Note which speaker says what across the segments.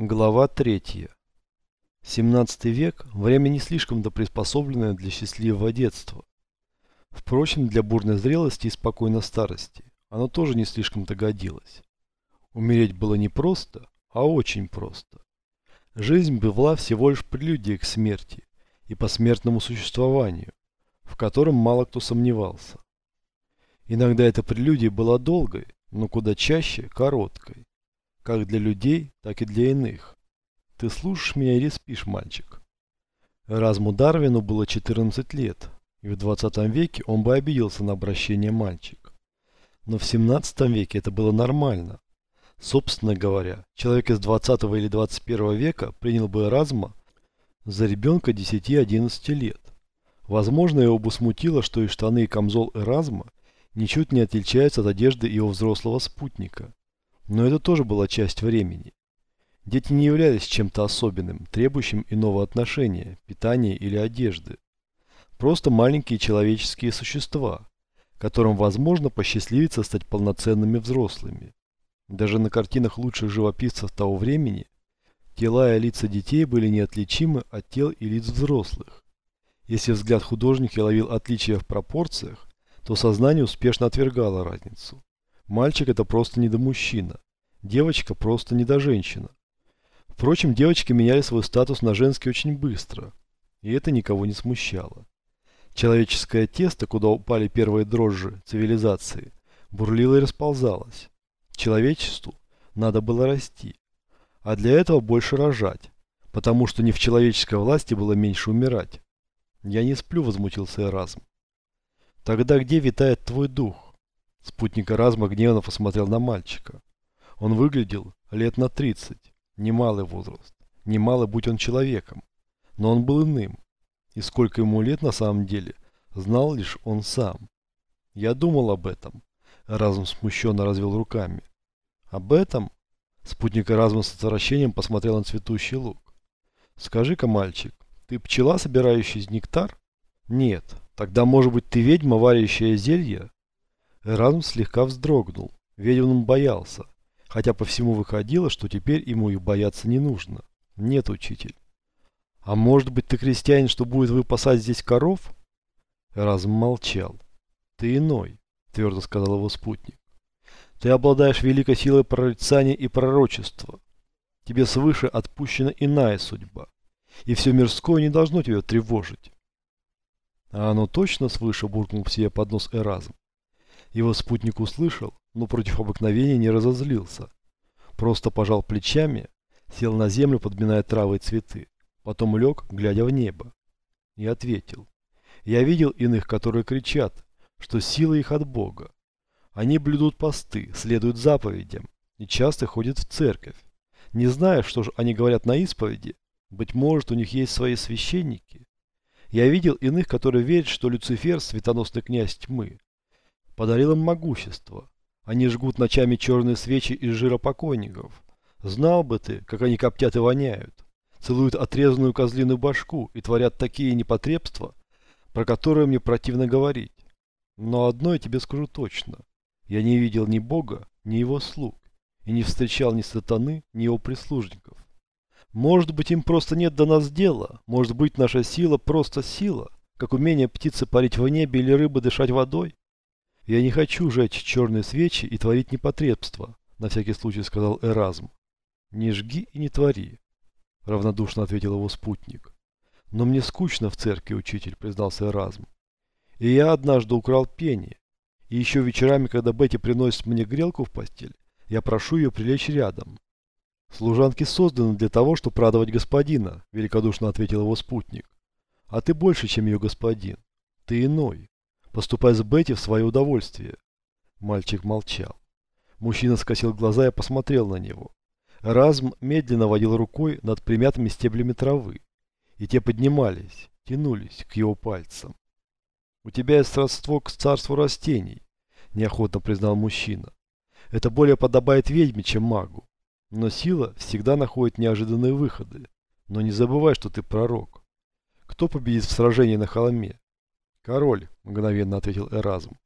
Speaker 1: Глава 3. 17 век – время не слишком-то приспособленное для счастливого детства. Впрочем, для бурной зрелости и спокойной старости оно тоже не слишком-то годилось. Умереть было не просто, а очень просто. Жизнь была всего лишь прелюдией к смерти и посмертному существованию, в котором мало кто сомневался. Иногда эта прелюдия была долгой, но куда чаще – короткой как для людей, так и для иных. Ты слушаешь меня или спишь, мальчик? Разму Дарвину было 14 лет, и в 20 веке он бы обиделся на обращение мальчик. Но в 17 веке это было нормально. Собственно говоря, человек из 20 или 21 века принял бы Эразма за ребенка 10-11 лет. Возможно, его бы смутило, что и штаны и камзол Эразма ничуть не отличаются от одежды его взрослого спутника. Но это тоже была часть времени. Дети не являлись чем-то особенным, требующим иного отношения, питания или одежды. Просто маленькие человеческие существа, которым возможно посчастливиться стать полноценными взрослыми. Даже на картинах лучших живописцев того времени тела и лица детей были неотличимы от тел и лиц взрослых. Если взгляд художника ловил отличия в пропорциях, то сознание успешно отвергало разницу. Мальчик это просто недомужчина. Девочка просто недоженщина. Впрочем, девочки меняли свой статус на женский очень быстро. И это никого не смущало. Человеческое тесто, куда упали первые дрожжи цивилизации, бурлило и расползалось. Человечеству надо было расти. А для этого больше рожать. Потому что не в человеческой власти было меньше умирать. Я не сплю, возмутился Эразм. Тогда где витает твой дух? Спутник Эразма гневно посмотрел на мальчика. Он выглядел лет на 30, немалый возраст, немалый будь он человеком, но он был иным. И сколько ему лет на самом деле, знал лишь он сам. Я думал об этом. Разум смущенно развел руками. Об этом? Спутник Эразма с отвращением посмотрел на цветущий лук. Скажи-ка, мальчик, ты пчела, собирающая нектар? Нет. Тогда, может быть, ты ведьма, варящая зелье? Эразм слегка вздрогнул. Ведьм он боялся. Хотя по всему выходило, что теперь ему и бояться не нужно. Нет, учитель. А может быть ты крестьянин, что будет выпасать здесь коров? Эразм молчал. Ты иной, твердо сказал его спутник. Ты обладаешь великой силой прорицания и пророчества. Тебе свыше отпущена иная судьба. И все мирское не должно тебя тревожить. А оно точно свыше буркнул в себе под нос Эразм. Его спутник услышал, но против обыкновения не разозлился. Просто пожал плечами, сел на землю, подминая травы и цветы. Потом лег, глядя в небо. И ответил. Я видел иных, которые кричат, что сила их от Бога. Они блюдут посты, следуют заповедям и часто ходят в церковь. Не зная, что же они говорят на исповеди, быть может, у них есть свои священники. Я видел иных, которые верят, что Люцифер, светоносный князь тьмы, подарил им могущество. Они жгут ночами черные свечи из жира покойников. Знал бы ты, как они коптят и воняют. Целуют отрезанную козлиную башку и творят такие непотребства, про которые мне противно говорить. Но одно я тебе скажу точно. Я не видел ни Бога, ни его слуг, и не встречал ни сатаны, ни его прислужников. Может быть, им просто нет до нас дела, может быть, наша сила просто сила, как умение птицы парить в небе или рыбы дышать водой. «Я не хочу жечь черные свечи и творить непотребство», — на всякий случай сказал Эразм. «Не жги и не твори», — равнодушно ответил его спутник. «Но мне скучно в церкви, учитель», — признался Эразм. «И я однажды украл пени. И еще вечерами, когда Бетти приносит мне грелку в постель, я прошу ее прилечь рядом». «Служанки созданы для того, чтобы радовать господина», — великодушно ответил его спутник. «А ты больше, чем ее господин. Ты иной. Поступай с Бетти в свое удовольствие. Мальчик молчал. Мужчина скосил глаза и посмотрел на него. Разм медленно водил рукой над примятыми стеблями травы, и те поднимались, тянулись к его пальцам. «У тебя есть родство к царству растений», – неохотно признал мужчина. «Это более подобает ведьме, чем магу. Но сила всегда находит неожиданные выходы. Но не забывай, что ты пророк. Кто победит в сражении на холме? «Король», — мгновенно ответил Эразм.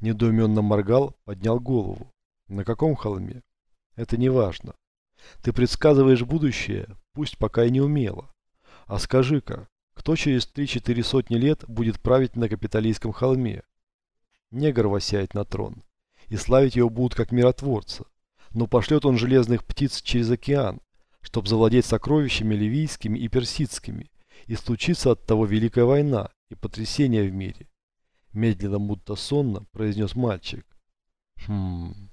Speaker 1: Недоуменно моргал, поднял голову. «На каком холме?» «Это не важно. Ты предсказываешь будущее, пусть пока и не умело. А скажи-ка, кто через три-четыре сотни лет будет править на капиталистском холме? Негр восяет на трон, и славить его будут как миротворца. Но пошлет он железных птиц через океан, чтобы завладеть сокровищами ливийскими и персидскими, и случится от того великая война и потрясение в мире. Медленно, будто сонно, произнес мальчик. Хм...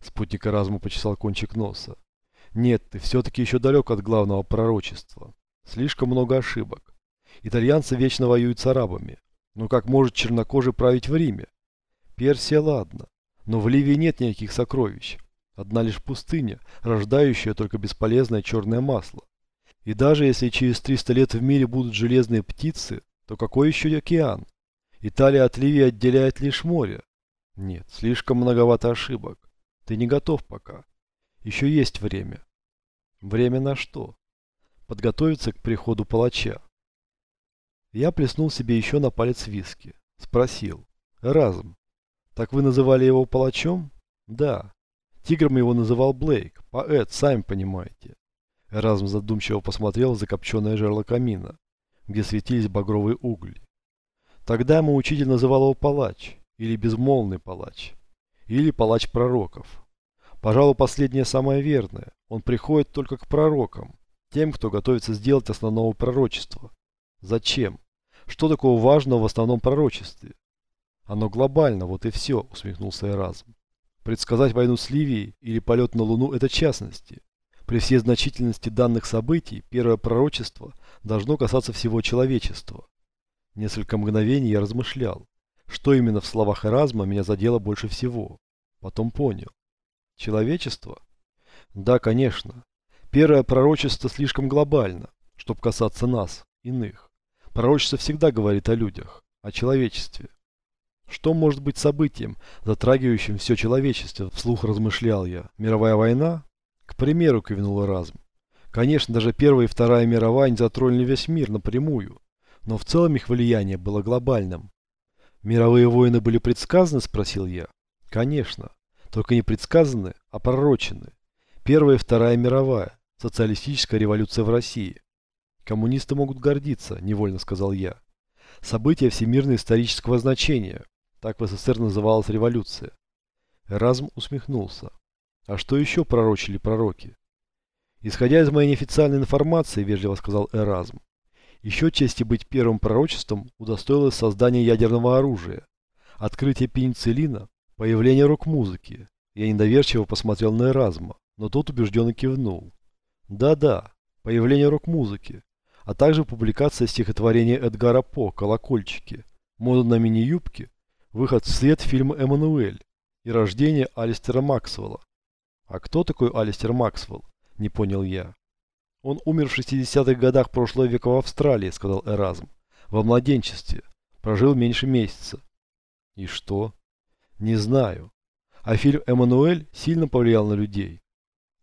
Speaker 1: Спутник разума почесал кончик носа. Нет, ты все-таки еще далек от главного пророчества. Слишком много ошибок. Итальянцы вечно воюют с арабами. Но как может чернокожий править в Риме? Персия, ладно. Но в Ливии нет никаких сокровищ. Одна лишь пустыня, рождающая только бесполезное черное масло. И даже если через 300 лет в мире будут железные птицы, то какой еще океан? Италия от Ливии отделяет лишь море. Нет, слишком многовато ошибок. Ты не готов пока. Еще есть время. Время на что? Подготовиться к приходу палача. Я плеснул себе еще на палец виски. Спросил. Разум. Так вы называли его палачом? Да. Тигром его называл Блейк. Поэт, сами понимаете. Разум задумчиво посмотрел в закопченное жерло камина, где светились багровые угли. Тогда ему учитель называл его палач, или безмолвный палач, или палач пророков. Пожалуй, последнее самое верное. Он приходит только к пророкам, тем, кто готовится сделать основного пророчества. Зачем? Что такого важного в основном пророчестве? Оно глобально, вот и все, усмехнулся Эразм. Предсказать войну с Ливией или полет на Луну – это частности. При всей значительности данных событий, первое пророчество должно касаться всего человечества. Несколько мгновений я размышлял, что именно в словах Эразма меня задело больше всего. Потом понял. Человечество? Да, конечно. Первое пророчество слишком глобально, чтобы касаться нас, иных. Пророчество всегда говорит о людях, о человечестве. Что может быть событием, затрагивающим все человечество, вслух размышлял я. Мировая война? К примеру, кивнул Эразм. Конечно, даже Первая и Вторая мировая не затронули весь мир напрямую, но в целом их влияние было глобальным. Мировые войны были предсказаны, спросил я. Конечно. Только не предсказаны, а пророчены. Первая и Вторая мировая. Социалистическая революция в России. Коммунисты могут гордиться, невольно сказал я. События всемирно-исторического значения. Так в СССР называлась революция. Эразм усмехнулся. А что еще пророчили пророки? Исходя из моей неофициальной информации, вежливо сказал Эразм, еще чести быть первым пророчеством удостоилось создание ядерного оружия, открытие пенициллина, Появление рок-музыки. Я недоверчиво посмотрел на Эразма, но тот убежденно кивнул. Да-да, появление рок-музыки, а также публикация стихотворения Эдгара По «Колокольчики», мода на мини-юбки, выход в свет фильма «Эммануэль» и рождение Алистера Максвелла. А кто такой Алистер Максвелл? Не понял я. Он умер в 60-х годах прошлого века в Австралии, сказал Эразм. Во младенчестве. Прожил меньше месяца. И что? Не знаю. А фильм «Эммануэль» сильно повлиял на людей.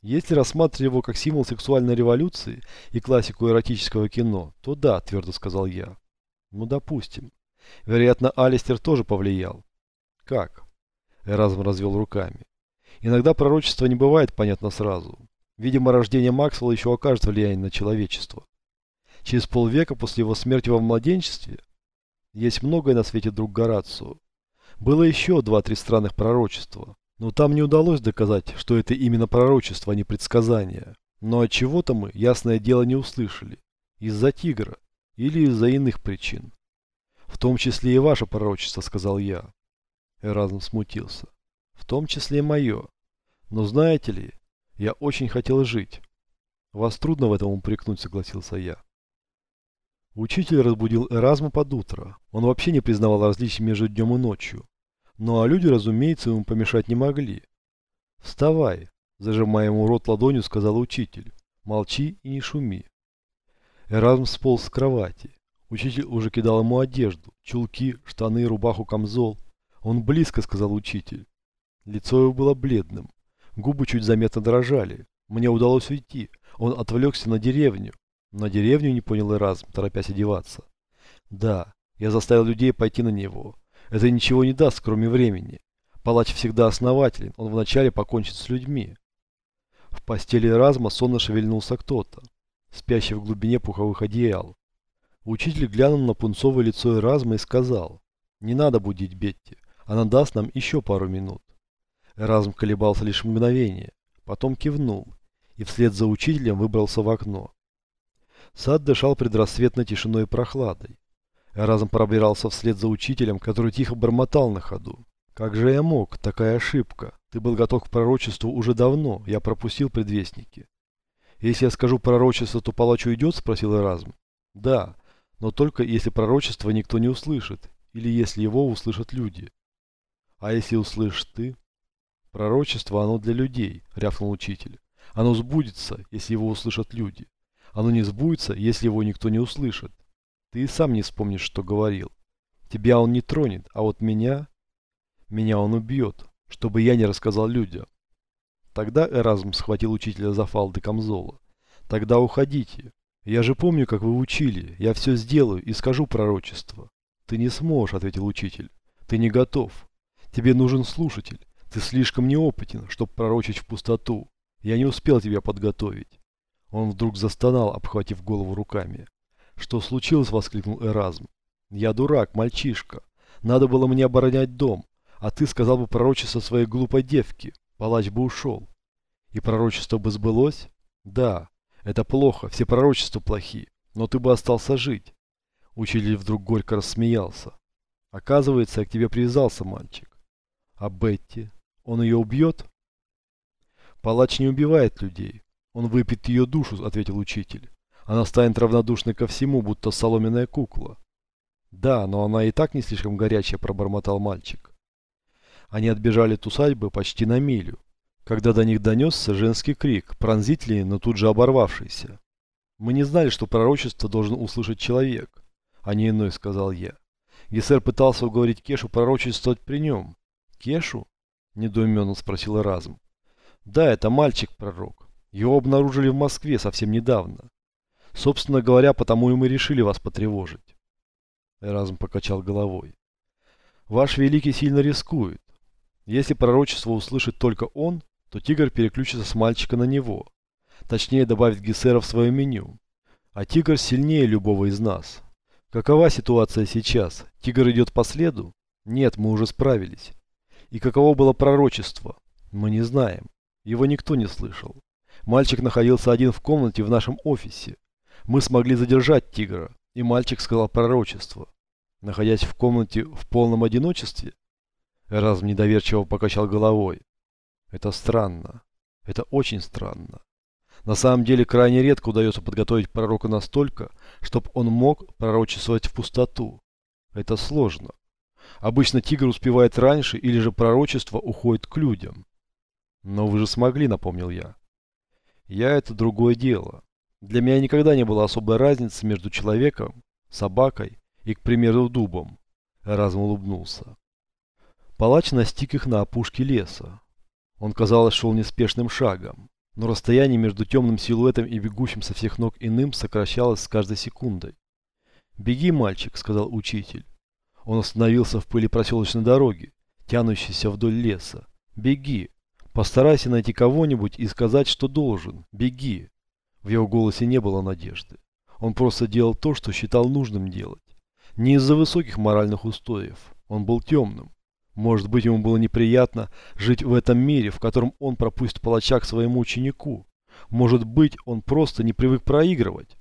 Speaker 1: Если рассматривать его как символ сексуальной революции и классику эротического кино, то да, твердо сказал я. Ну, допустим. Вероятно, Алистер тоже повлиял. Как? Эразм развел руками. Иногда пророчество не бывает понятно сразу. Видимо, рождение Максвелла еще окажет влияние на человечество. Через полвека после его смерти во младенчестве есть многое на свете, друг Горацио. Было еще два-три странных пророчества, но там не удалось доказать, что это именно пророчество, а не предсказание. Но от чего-то мы, ясное дело, не услышали. Из-за тигра или из-за иных причин. В том числе и ваше пророчество, сказал я. Эразм смутился. В том числе и мое. Но знаете ли, я очень хотел жить. Вас трудно в этом упрекнуть, согласился я. Учитель разбудил Эразма под утро. Он вообще не признавал различий между днем и ночью. Ну а люди, разумеется, ему помешать не могли. «Вставай!» – зажимая ему рот ладонью, сказал учитель. «Молчи и не шуми». Эразм сполз с кровати. Учитель уже кидал ему одежду, чулки, штаны, рубаху, камзол. «Он близко», – сказал учитель. Лицо его было бледным. Губы чуть заметно дрожали. Мне удалось уйти. Он отвлекся на деревню. На деревню не понял Эразм, торопясь одеваться. Да, я заставил людей пойти на него. Это ничего не даст, кроме времени. Палач всегда основателен, он вначале покончит с людьми. В постели Разма сонно шевельнулся кто-то, спящий в глубине пуховых одеял. Учитель глянул на пунцовое лицо Эразма и сказал, «Не надо будить Бетти, она даст нам еще пару минут». Эразм колебался лишь мгновение, потом кивнул и вслед за учителем выбрался в окно. Сад дышал предрассветной тишиной и прохладой. Эразм пробирался вслед за учителем, который тихо бормотал на ходу. «Как же я мог? Такая ошибка. Ты был готов к пророчеству уже давно. Я пропустил предвестники». «Если я скажу пророчество, то палач уйдет?» – спросил Эразм. «Да, но только если пророчество никто не услышит, или если его услышат люди. А если услышишь ты? Пророчество оно для людей, рявкнул учитель. Оно сбудется, если его услышат люди. Оно не сбудется, если его никто не услышит. Ты и сам не вспомнишь, что говорил. Тебя он не тронет, а вот меня... Меня он убьет, чтобы я не рассказал людям. Тогда Эразм схватил учителя за фалды камзола. Тогда уходите. «Я же помню, как вы учили. Я все сделаю и скажу пророчество». «Ты не сможешь», — ответил учитель. «Ты не готов. Тебе нужен слушатель. Ты слишком неопытен, чтобы пророчить в пустоту. Я не успел тебя подготовить». Он вдруг застонал, обхватив голову руками. «Что случилось?» — воскликнул Эразм. «Я дурак, мальчишка. Надо было мне оборонять дом, а ты сказал бы пророчество своей глупой девки. Палач бы ушел». «И пророчество бы сбылось?» «Да, это плохо, все пророчества плохи, но ты бы остался жить. Учитель вдруг горько рассмеялся. Оказывается, я к тебе привязался, мальчик. А Бетти? Он ее убьет? Палач не убивает людей. Он выпьет ее душу, ответил учитель. Она станет равнодушной ко всему, будто соломенная кукла. Да, но она и так не слишком горячая, пробормотал мальчик. Они отбежали от усадьбы почти на милю когда до них донесся женский крик, пронзительный, но тут же оборвавшийся. «Мы не знали, что пророчество должен услышать человек, а не иной», — сказал я. Гессер пытался уговорить Кешу пророчествовать при нем. «Кешу?» — недоуменно спросил Эразм. «Да, это мальчик-пророк. Его обнаружили в Москве совсем недавно. Собственно говоря, потому и мы решили вас потревожить». Эразм покачал головой. «Ваш великий сильно рискует. Если пророчество услышит только он, то тигр переключится с мальчика на него. Точнее, добавит Гессера в свое меню. А тигр сильнее любого из нас. Какова ситуация сейчас? Тигр идет по следу? Нет, мы уже справились. И каково было пророчество? Мы не знаем. Его никто не слышал. Мальчик находился один в комнате в нашем офисе. Мы смогли задержать тигра, и мальчик сказал пророчество. Находясь в комнате в полном одиночестве? Разм недоверчиво покачал головой. Это странно. Это очень странно. На самом деле крайне редко удается подготовить пророка настолько, чтобы он мог пророчествовать в пустоту. Это сложно. Обычно тигр успевает раньше или же пророчество уходит к людям. Но вы же смогли, напомнил я. Я это другое дело. Для меня никогда не было особой разницы между человеком, собакой и, к примеру, дубом. Разум улыбнулся. Палач настиг их на опушке леса. Он, казалось, шел неспешным шагом, но расстояние между темным силуэтом и бегущим со всех ног иным сокращалось с каждой секундой. «Беги, мальчик», — сказал учитель. Он остановился в пыли проселочной дороги, тянущейся вдоль леса. «Беги. Постарайся найти кого-нибудь и сказать, что должен. Беги». В его голосе не было надежды. Он просто делал то, что считал нужным делать. Не из-за высоких моральных устоев. Он был темным. Может быть, ему было неприятно жить в этом мире, в котором он пропустит палача к своему ученику. Может быть, он просто не привык проигрывать.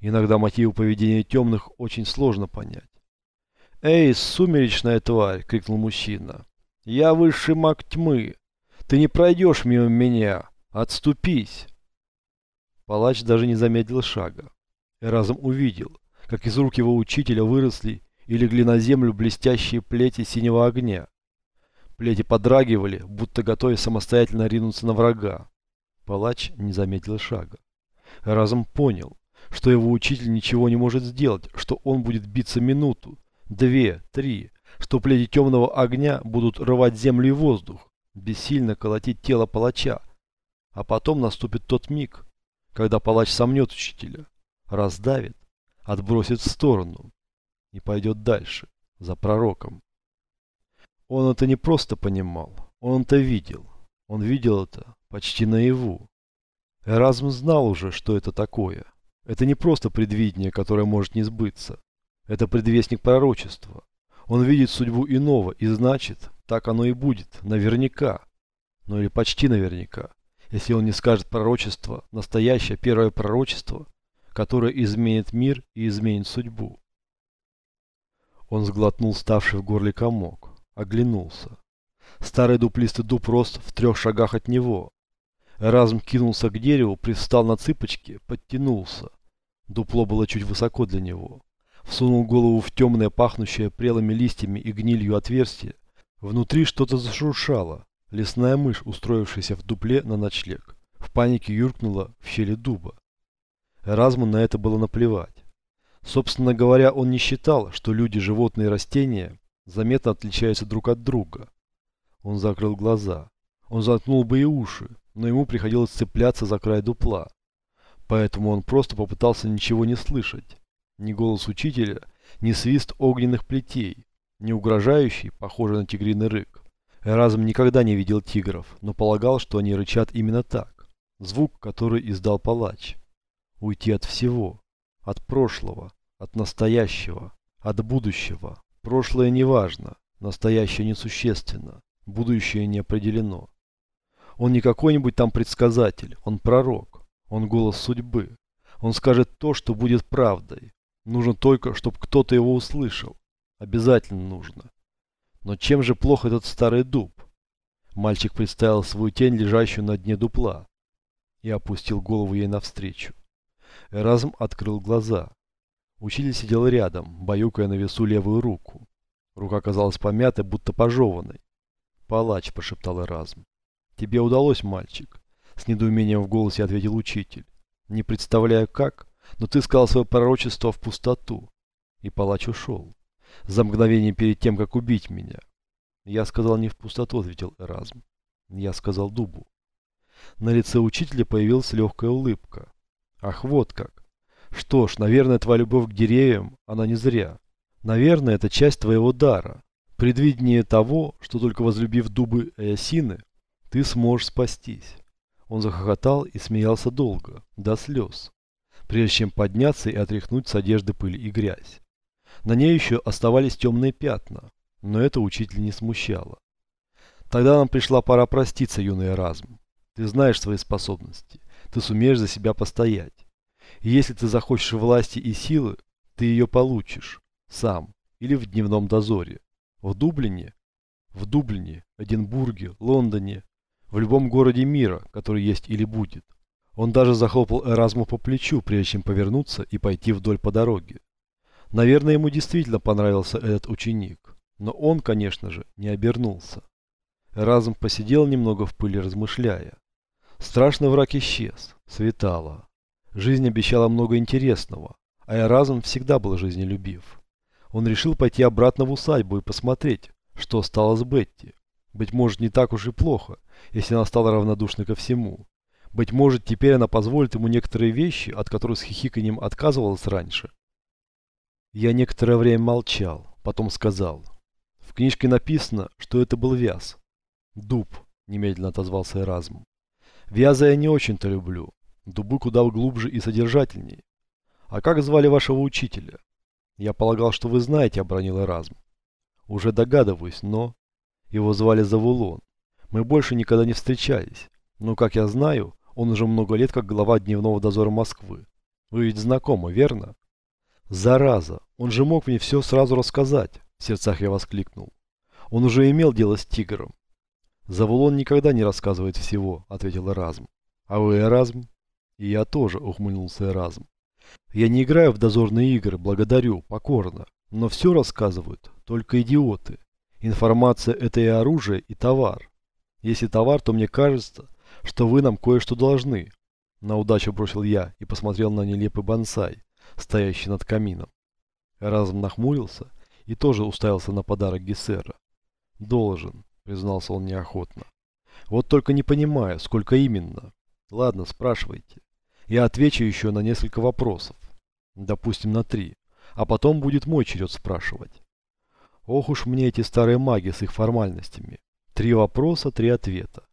Speaker 1: Иногда мотивы поведения темных очень сложно понять. «Эй, сумеречная тварь!» — крикнул мужчина. «Я высший маг тьмы! Ты не пройдешь мимо меня! Отступись!» Палач даже не замедлил шага. И разом увидел, как из рук его учителя выросли и легли на землю блестящие плети синего огня. Плети подрагивали, будто готовясь самостоятельно ринуться на врага. Палач не заметил шага. Разом понял, что его учитель ничего не может сделать, что он будет биться минуту, две, три, что плети темного огня будут рвать землю и воздух, бессильно колотить тело палача. А потом наступит тот миг, когда палач сомнет учителя, раздавит, отбросит в сторону, и пойдет дальше, за пророком. Он это не просто понимал, он это видел. Он видел это почти наяву. Эразм знал уже, что это такое. Это не просто предвидение, которое может не сбыться. Это предвестник пророчества. Он видит судьбу иного, и значит, так оно и будет, наверняка. Ну или почти наверняка. Если он не скажет пророчество, настоящее первое пророчество, которое изменит мир и изменит судьбу. Он сглотнул ставший в горле комок, оглянулся. Старый дуплистый дуб рос в трех шагах от него. Эразм кинулся к дереву, привстал на цыпочки, подтянулся. Дупло было чуть высоко для него. Всунул голову в темное, пахнущее прелыми листьями и гнилью отверстие. Внутри что-то зашуршало. Лесная мышь, устроившаяся в дупле на ночлег, в панике юркнула в щели дуба. Эразму на это было наплевать. Собственно говоря, он не считал, что люди, животные и растения заметно отличаются друг от друга. Он закрыл глаза. Он заткнул бы и уши, но ему приходилось цепляться за край дупла. Поэтому он просто попытался ничего не слышать. Ни голос учителя, ни свист огненных плетей, ни угрожающий, похожий на тигриный рык. Эразм никогда не видел тигров, но полагал, что они рычат именно так. Звук, который издал палач. Уйти от всего. От прошлого. От настоящего. От будущего. Прошлое не важно. Настоящее несущественно. Будущее не определено. Он не какой-нибудь там предсказатель. Он пророк. Он голос судьбы. Он скажет то, что будет правдой. Нужно только, чтобы кто-то его услышал. Обязательно нужно. Но чем же плох этот старый дуб? Мальчик представил свою тень, лежащую на дне дупла, и опустил голову ей навстречу. Эразм открыл глаза. Учитель сидел рядом, баюкая на весу левую руку. Рука казалась помятой, будто пожеванной. «Палач», — прошептал Эразм. «Тебе удалось, мальчик?» С недоумением в голосе ответил учитель. «Не представляю как, но ты сказал свое пророчество в пустоту». И палач ушел. За мгновение перед тем, как убить меня. Я сказал не в пустоту, ответил Эразм. Я сказал дубу. На лице учителя появилась легкая улыбка. Ах, вот как. Что ж, наверное, твоя любовь к деревьям, она не зря. Наверное, это часть твоего дара. Предвидение того, что только возлюбив дубы и осины, ты сможешь спастись. Он захохотал и смеялся долго, до слез, прежде чем подняться и отряхнуть с одежды пыль и грязь. На ней еще оставались темные пятна, но это учитель не смущало. Тогда нам пришла пора проститься, юный Эразм. Ты знаешь свои способности, ты сумеешь за себя постоять. И если ты захочешь власти и силы, ты ее получишь. Сам. Или в дневном дозоре. В Дублине? В Дублине, Эдинбурге, Лондоне. В любом городе мира, который есть или будет. Он даже захлопал Эразму по плечу, прежде чем повернуться и пойти вдоль по дороге. Наверное, ему действительно понравился этот ученик. Но он, конечно же, не обернулся. Эразм посидел немного в пыли, размышляя. Страшный враг исчез. Светало. Жизнь обещала много интересного, а Эразм всегда был жизнелюбив. Он решил пойти обратно в усадьбу и посмотреть, что стало с Бетти. Быть может, не так уж и плохо, если она стала равнодушна ко всему. Быть может, теперь она позволит ему некоторые вещи, от которых с хихиканьем отказывалась раньше. Я некоторое время молчал, потом сказал. В книжке написано, что это был вяз. Дуб, немедленно отозвался Эразм. Вяза я не очень-то люблю, Дубы куда глубже и содержательнее. А как звали вашего учителя? Я полагал, что вы знаете, обронил Эразм. Уже догадываюсь, но... Его звали Завулон. Мы больше никогда не встречались. Но, как я знаю, он уже много лет как глава дневного дозора Москвы. Вы ведь знакомы, верно? Зараза, он же мог мне все сразу рассказать, в сердцах я воскликнул. Он уже имел дело с тигром. Завулон никогда не рассказывает всего, ответил Эразм. А вы, Эразм? И я тоже, ухмыльнулся Эразм. Я не играю в дозорные игры, благодарю, покорно. Но все рассказывают только идиоты. Информация это и оружие, и товар. Если товар, то мне кажется, что вы нам кое-что должны. На удачу бросил я и посмотрел на нелепый бонсай, стоящий над камином. Эразм нахмурился и тоже уставился на подарок Гессера. «Должен», — признался он неохотно. «Вот только не понимаю, сколько именно. Ладно, спрашивайте. Я отвечу еще на несколько вопросов. Допустим, на три. А потом будет мой черед спрашивать. Ох уж мне эти старые маги с их формальностями. Три вопроса, три ответа.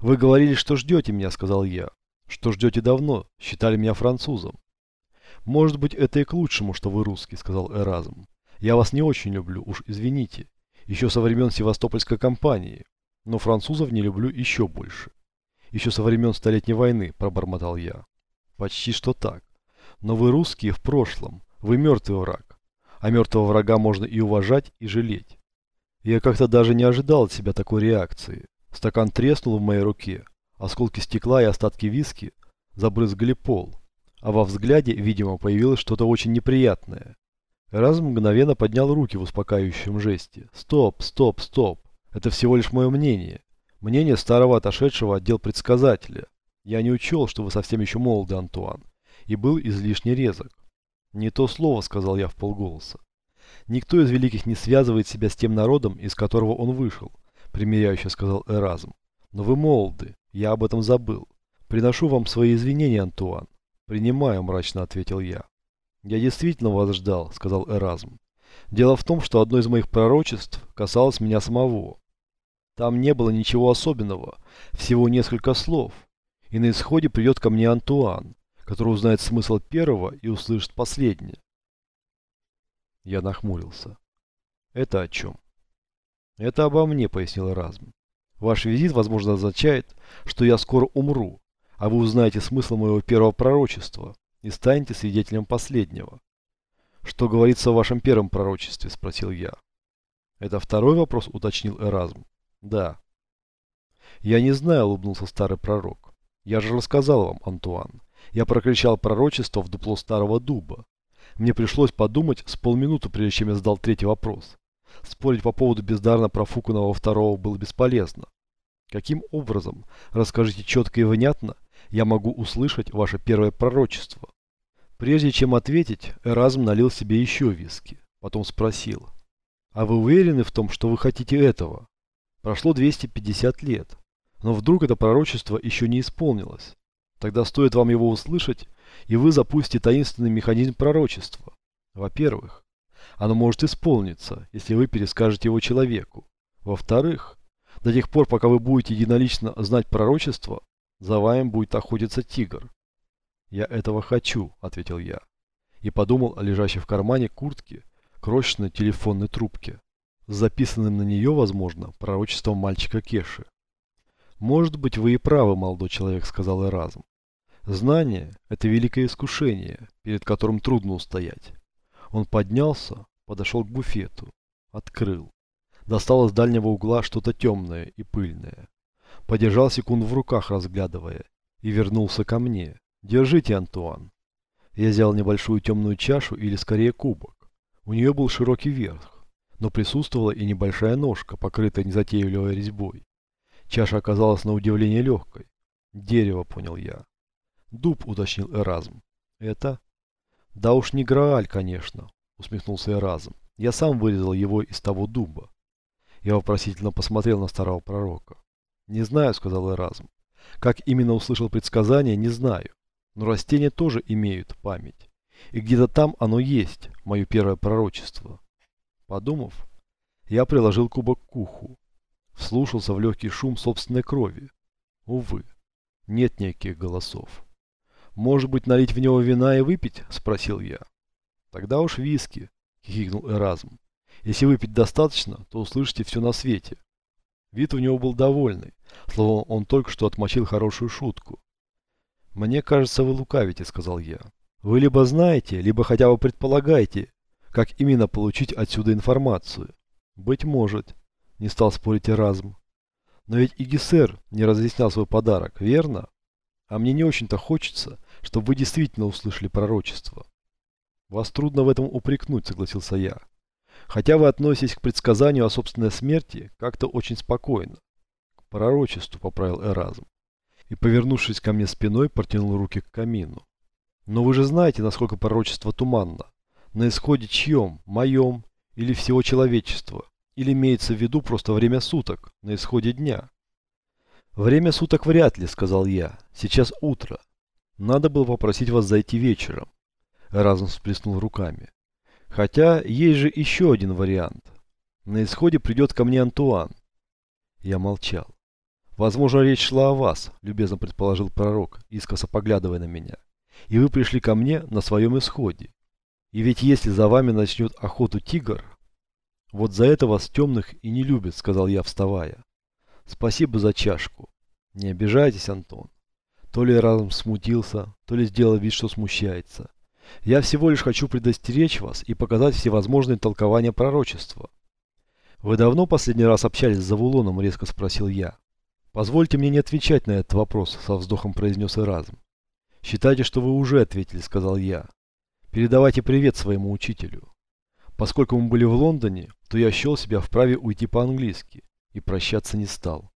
Speaker 1: Вы говорили, что ждете меня, сказал я. Что ждете давно, считали меня французом. Может быть, это и к лучшему, что вы русский, сказал Эразм. Я вас не очень люблю, уж извините. Еще со времен Севастопольской кампании. Но французов не люблю еще больше. Еще со времен Столетней войны, пробормотал я. Почти что так. Но вы русские в прошлом. Вы мертвый враг. А мертвого врага можно и уважать, и жалеть. Я как-то даже не ожидал от себя такой реакции. Стакан треснул в моей руке. Осколки стекла и остатки виски забрызгали пол. А во взгляде, видимо, появилось что-то очень неприятное. Раз мгновенно поднял руки в успокаивающем жесте. «Стоп, стоп, стоп. Это всего лишь мое мнение. Мнение старого отошедшего отдел предсказателя. Я не учел, что вы совсем еще молоды, Антуан, и был излишне резок. Не то слово, сказал я в полголоса. Никто из великих не связывает себя с тем народом, из которого он вышел, примиряюще сказал Эразм. Но вы молоды, я об этом забыл. Приношу вам свои извинения, Антуан. Принимаю, мрачно ответил я. Я действительно вас ждал, сказал Эразм. Дело в том, что одно из моих пророчеств касалось меня самого. Там не было ничего особенного, всего несколько слов. И на исходе придет ко мне Антуан, который узнает смысл первого и услышит последнее. Я нахмурился. Это о чем? Это обо мне, пояснил Эразм. Ваш визит, возможно, означает, что я скоро умру, а вы узнаете смысл моего первого пророчества и станете свидетелем последнего. Что говорится в вашем первом пророчестве, спросил я. Это второй вопрос, уточнил Эразм. Да. Я не знаю, улыбнулся старый пророк. Я же рассказал вам, Антуан. Я прокричал пророчество в дупло старого дуба. Мне пришлось подумать с полминуты, прежде чем я задал третий вопрос. Спорить по поводу бездарно профуканного второго было бесполезно. Каким образом, расскажите четко и внятно, я могу услышать ваше первое пророчество? Прежде чем ответить, Эразм налил себе еще виски. Потом спросил. А вы уверены в том, что вы хотите этого? Прошло 250 лет. Но вдруг это пророчество еще не исполнилось. Тогда стоит вам его услышать, и вы запустите таинственный механизм пророчества. Во-первых, оно может исполниться, если вы перескажете его человеку. Во-вторых, до тех пор, пока вы будете единолично знать пророчество, за вами будет охотиться тигр. «Я этого хочу», — ответил я. И подумал о лежащей в кармане куртке крошечной телефонной трубке, с записанным на нее, возможно, пророчеством мальчика Кеши. «Может быть, вы и правы, молодой человек», — сказал Эразм. «Знание — это великое искушение, перед которым трудно устоять. Он поднялся, подошел к буфету, открыл. Достал из дальнего угла что-то темное и пыльное. Подержал секунду в руках, разглядывая, и вернулся ко мне. «Держите, Антуан». Я взял небольшую темную чашу, или скорее кубок. У нее был широкий верх, но присутствовала и небольшая ножка, покрытая незатейливой резьбой. Чаша оказалась на удивление легкой. Дерево, понял я. Дуб, уточнил Эразм. Это? Да уж не Грааль, конечно, усмехнулся Эразм. Я сам вырезал его из того дуба. Я вопросительно посмотрел на старого пророка. Не знаю, сказал Эразм. Как именно услышал предсказание, не знаю. Но растения тоже имеют память. И где-то там оно есть, мое первое пророчество. Подумав, я приложил кубок к уху. Вслушался в легкий шум собственной крови. Увы, нет никаких голосов. «Может быть, налить в него вина и выпить?» – спросил я. «Тогда уж виски», – хихикнул Эразм. «Если выпить достаточно, то услышите все на свете». Вид у него был довольный, словно он только что отмочил хорошую шутку. «Мне кажется, вы лукавите», – сказал я. «Вы либо знаете, либо хотя бы предполагаете, как именно получить отсюда информацию. Быть может», – не стал спорить Эразм. «Но ведь и Гессер не разъяснял свой подарок, верно? А мне не очень-то хочется, чтобы вы действительно услышали пророчество. Вас трудно в этом упрекнуть, согласился я. Хотя вы относитесь к предсказанию о собственной смерти как-то очень спокойно. К пророчеству, поправил Эразм. И, повернувшись ко мне спиной, протянул руки к камину. Но вы же знаете, насколько пророчество туманно. На исходе чьем? Моем? Или всего человечества? Или имеется в виду просто время суток, на исходе дня? Время суток вряд ли, сказал я. Сейчас утро. Надо было попросить вас зайти вечером. Разум всплеснул руками. Хотя есть же еще один вариант. На исходе придет ко мне Антуан. Я молчал. Возможно, речь шла о вас, любезно предположил пророк, искоса поглядывая на меня. И вы пришли ко мне на своем исходе. И ведь если за вами начнет охоту тигр, вот за это вас темных и не любят, сказал я, вставая. Спасибо за чашку. Не обижайтесь, Антон. То ли разом смутился, то ли сделал вид, что смущается. Я всего лишь хочу предостеречь вас и показать всевозможные толкования пророчества. Вы давно последний раз общались с Завулоном, резко спросил я. Позвольте мне не отвечать на этот вопрос, со вздохом произнес Эразм. Считайте, что вы уже ответили, сказал я. Передавайте привет своему учителю. Поскольку мы были в Лондоне, то я счел себя вправе уйти по-английски и прощаться не стал.